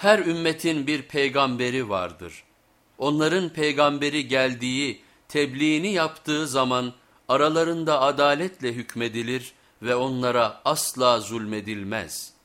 Her ümmetin bir peygamberi vardır. Onların peygamberi geldiği, tebliğini yaptığı zaman aralarında adaletle hükmedilir ve onlara asla zulmedilmez.''